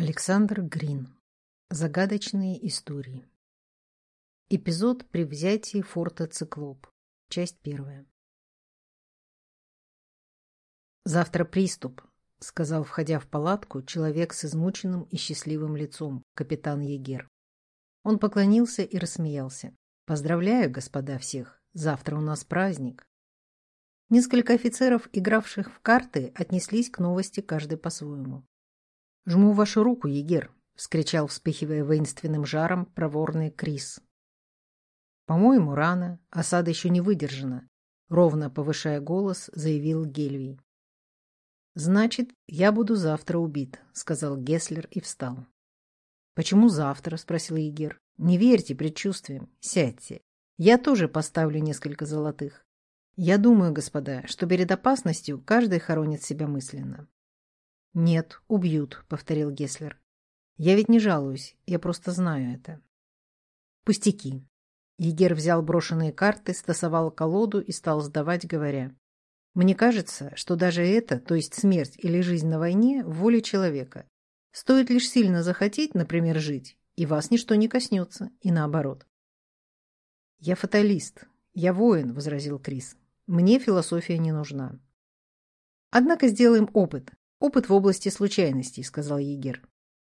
Александр Грин. Загадочные истории. Эпизод при взятии форта Циклоп. Часть первая. «Завтра приступ», — сказал, входя в палатку, человек с измученным и счастливым лицом, капитан Егер. Он поклонился и рассмеялся. «Поздравляю, господа, всех. Завтра у нас праздник». Несколько офицеров, игравших в карты, отнеслись к новости каждый по-своему. «Жму вашу руку, Егер!» — вскричал, вспыхивая воинственным жаром, проворный Крис. «По-моему, рано. Осада еще не выдержана», — ровно повышая голос, заявил Гельвий. «Значит, я буду завтра убит», — сказал Геслер и встал. «Почему завтра?» — спросил Егер. «Не верьте предчувствиям. Сядьте. Я тоже поставлю несколько золотых. Я думаю, господа, что перед опасностью каждый хоронит себя мысленно. «Нет, убьют», — повторил Геслер. «Я ведь не жалуюсь, я просто знаю это». «Пустяки». Егер взял брошенные карты, стасовал колоду и стал сдавать, говоря. «Мне кажется, что даже это, то есть смерть или жизнь на войне, в воле человека. Стоит лишь сильно захотеть, например, жить, и вас ничто не коснется, и наоборот». «Я фаталист. Я воин», — возразил Крис. «Мне философия не нужна». «Однако сделаем опыт. «Опыт в области случайностей», — сказал Егер.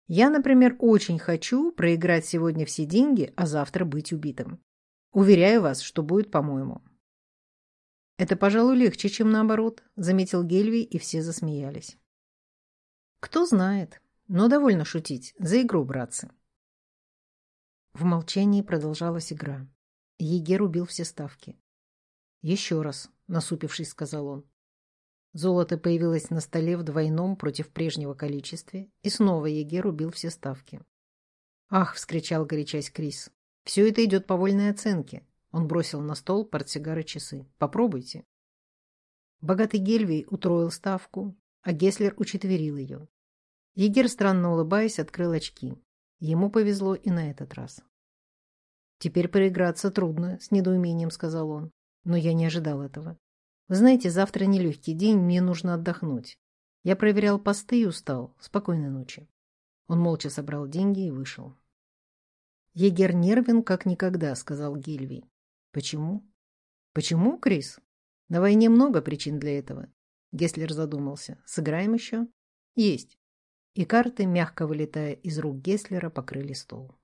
«Я, например, очень хочу проиграть сегодня все деньги, а завтра быть убитым. Уверяю вас, что будет по-моему». «Это, пожалуй, легче, чем наоборот», — заметил Гельвий, и все засмеялись. «Кто знает, но довольно шутить. За игру, братцы». В молчании продолжалась игра. Егер убил все ставки. «Еще раз», — насупившись, сказал он. Золото появилось на столе в двойном против прежнего количестве, и снова Егер убил все ставки. «Ах!» — вскричал горячась Крис. «Все это идет по вольной оценке». Он бросил на стол портсигар и часы. «Попробуйте». Богатый Гельвий утроил ставку, а Геслер учетверил ее. Егер, странно улыбаясь, открыл очки. Ему повезло и на этот раз. «Теперь проиграться трудно», — с недоумением сказал он. «Но я не ожидал этого. Вы знаете, завтра нелегкий день, мне нужно отдохнуть. Я проверял посты и устал. Спокойной ночи. Он молча собрал деньги и вышел. Егер нервен, как никогда, сказал Гильвий. Почему? Почему, Крис? На войне много причин для этого. Геслер задумался. Сыграем еще? Есть. И карты, мягко вылетая из рук Геслера, покрыли стол.